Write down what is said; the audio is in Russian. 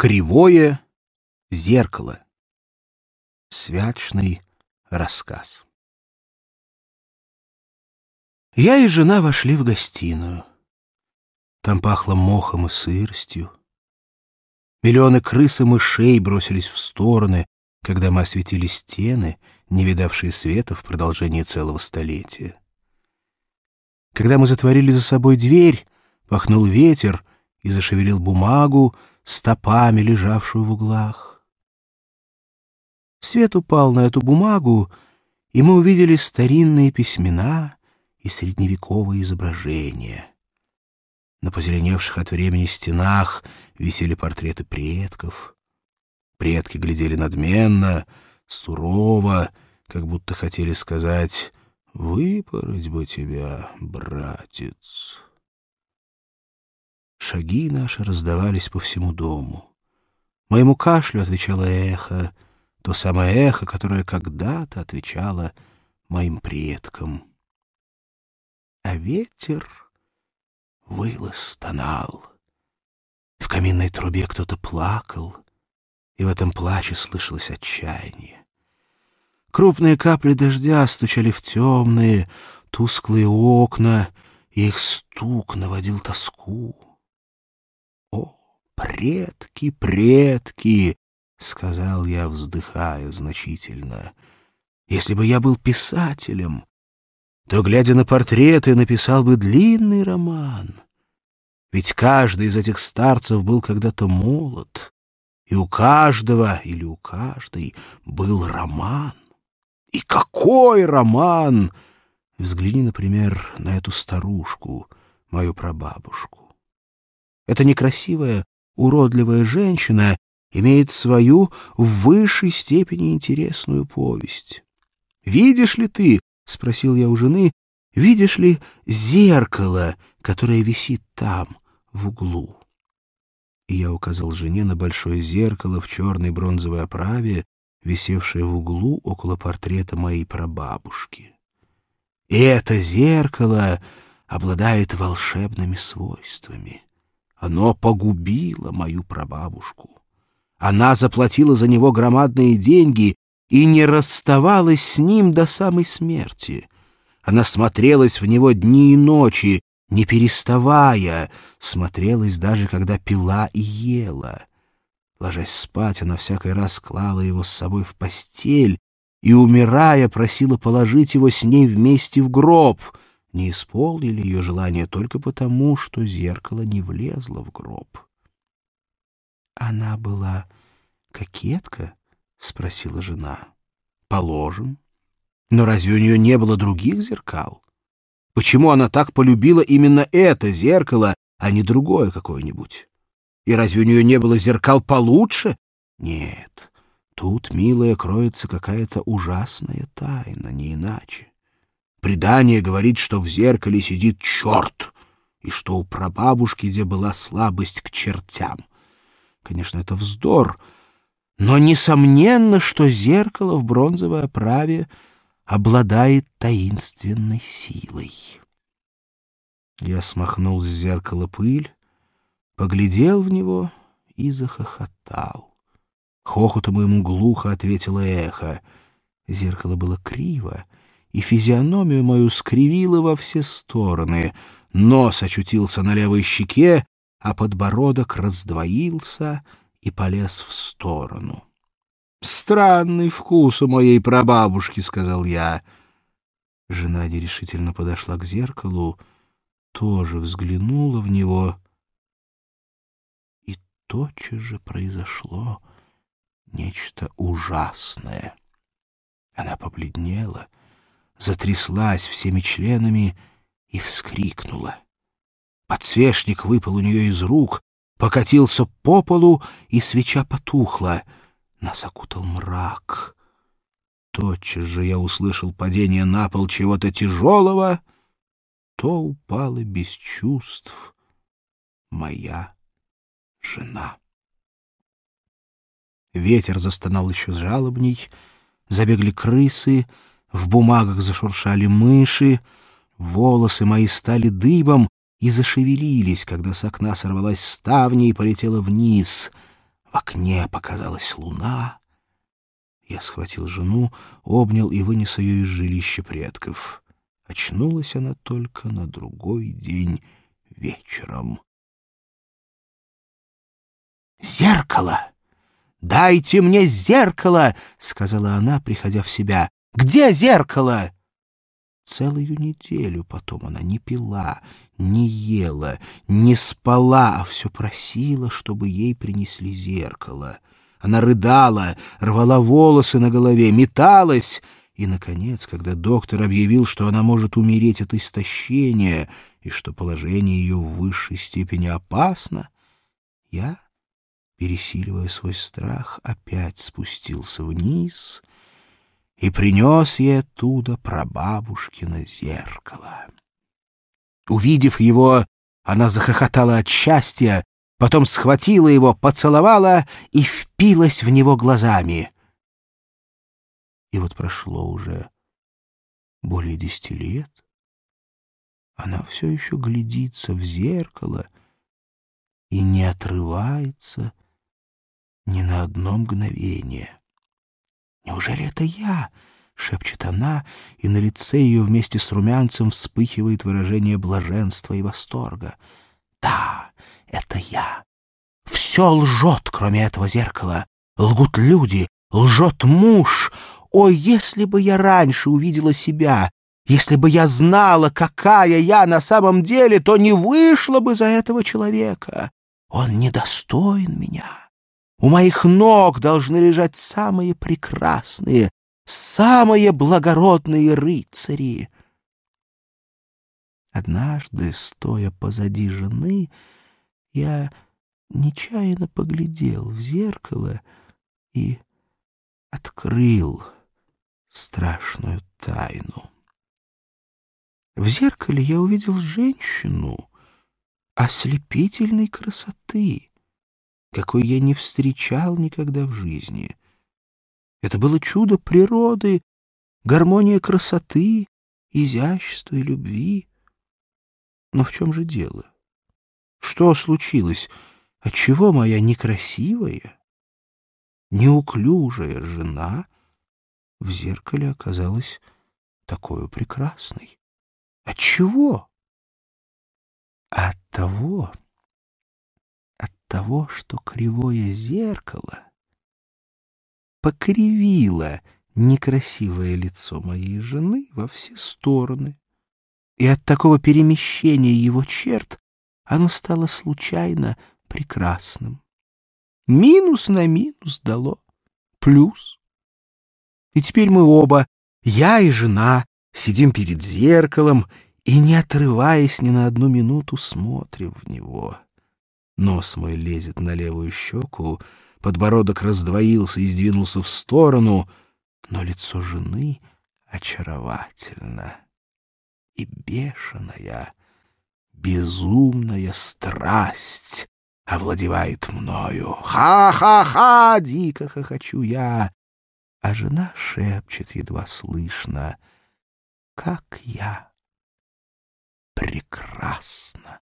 Кривое зеркало. Святочный рассказ. Я и жена вошли в гостиную. Там пахло мохом и сыростью. Миллионы крыс и мышей бросились в стороны, когда мы осветили стены, не видавшие света в продолжении целого столетия. Когда мы затворили за собой дверь, пахнул ветер и зашевелил бумагу, стопами лежавшую в углах. Свет упал на эту бумагу, и мы увидели старинные письмена и средневековые изображения. На позеленевших от времени стенах висели портреты предков. Предки глядели надменно, сурово, как будто хотели сказать «Выпороть бы тебя, братец». Шаги наши раздавались по всему дому. Моему кашлю отвечало эхо, то самое эхо, которое когда-то отвечало моим предкам. А ветер выл и стонал. В каминной трубе кто-то плакал, и в этом плаче слышалось отчаяние. Крупные капли дождя стучали в темные, тусклые окна, и их стук наводил тоску. «О, предки, предки!» — сказал я, вздыхая значительно. «Если бы я был писателем, то, глядя на портреты, написал бы длинный роман. Ведь каждый из этих старцев был когда-то молод, и у каждого или у каждой был роман. И какой роман! Взгляни, например, на эту старушку, мою прабабушку. Эта некрасивая, уродливая женщина имеет свою в высшей степени интересную повесть. «Видишь ли ты, — спросил я у жены, — видишь ли зеркало, которое висит там, в углу?» И я указал жене на большое зеркало в черной бронзовой оправе, висевшее в углу около портрета моей прабабушки. И это зеркало обладает волшебными свойствами. Оно погубило мою прабабушку. Она заплатила за него громадные деньги и не расставалась с ним до самой смерти. Она смотрелась в него дни и ночи, не переставая, смотрелась даже, когда пила и ела. Ложась спать, она всякий раз клала его с собой в постель и, умирая, просила положить его с ней вместе в гроб — не исполнили ее желание только потому, что зеркало не влезло в гроб. «Она была кокетка?» — спросила жена. «Положим. Но разве у нее не было других зеркал? Почему она так полюбила именно это зеркало, а не другое какое-нибудь? И разве у нее не было зеркал получше? Нет, тут, милая, кроется какая-то ужасная тайна, не иначе. Предание говорит, что в зеркале сидит черт, и что у прабабушки где была слабость к чертям. Конечно, это вздор, но несомненно, что зеркало в бронзовой оправе обладает таинственной силой. Я смахнул с зеркала пыль, поглядел в него и захохотал. Хохотом ему глухо ответило эхо. Зеркало было криво, и физиономию мою скривило во все стороны. Нос очутился на левой щеке, а подбородок раздвоился и полез в сторону. «Странный вкус у моей прабабушки», — сказал я. Жена нерешительно подошла к зеркалу, тоже взглянула в него, и тотчас же произошло нечто ужасное. Она побледнела — затряслась всеми членами и вскрикнула. Подсвечник выпал у нее из рук, покатился по полу, и свеча потухла. Нас окутал мрак. Тотчас же я услышал падение на пол чего-то тяжелого, то упала без чувств моя жена. Ветер застонал еще жалобней, забегли крысы — в бумагах зашуршали мыши, волосы мои стали дыбом и зашевелились, когда с окна сорвалась ставня и полетела вниз. В окне показалась луна. Я схватил жену, обнял и вынес ее из жилища предков. Очнулась она только на другой день вечером. «Зеркало! Дайте мне зеркало!» — сказала она, приходя в себя. «Где зеркало?» Целую неделю потом она не пила, не ела, не спала, а все просила, чтобы ей принесли зеркало. Она рыдала, рвала волосы на голове, металась, и, наконец, когда доктор объявил, что она может умереть от истощения и что положение ее в высшей степени опасно, я, пересиливая свой страх, опять спустился вниз и принес ей оттуда прабабушкино зеркало. Увидев его, она захохотала от счастья, потом схватила его, поцеловала и впилась в него глазами. И вот прошло уже более десяти лет. Она все еще глядится в зеркало и не отрывается ни на одно мгновение. «Неужели это я?» шепчет она, и на лице ее вместе с румянцем вспыхивает выражение блаженства и восторга. «Да, это я. Все лжет, кроме этого зеркала. Лгут люди, лжет муж. Ой, если бы я раньше увидела себя, если бы я знала, какая я на самом деле, то не вышла бы за этого человека. Он недостоин меня. У моих ног должны лежать самые прекрасные, самые благородные рыцари. Однажды, стоя позади жены, я нечаянно поглядел в зеркало и открыл страшную тайну. В зеркале я увидел женщину ослепительной красоты, какой я не встречал никогда в жизни. Это было чудо природы, гармония красоты, изящества и любви. Но в чем же дело? Что случилось? Отчего моя некрасивая, неуклюжая жена в зеркале оказалась такой прекрасной? Отчего? От того, того, что кривое зеркало — покривило некрасивое лицо моей жены во все стороны. И от такого перемещения его черт оно стало случайно прекрасным. Минус на минус дало плюс. И теперь мы оба, я и жена, сидим перед зеркалом и, не отрываясь ни на одну минуту, смотрим в него. Нос мой лезет на левую щеку, подбородок раздвоился и сдвинулся в сторону, но лицо жены очаровательно. И бешеная, безумная страсть овладевает мною. «Ха-ха-ха!» — дико хохочу я. А жена шепчет едва слышно. «Как я прекрасна!»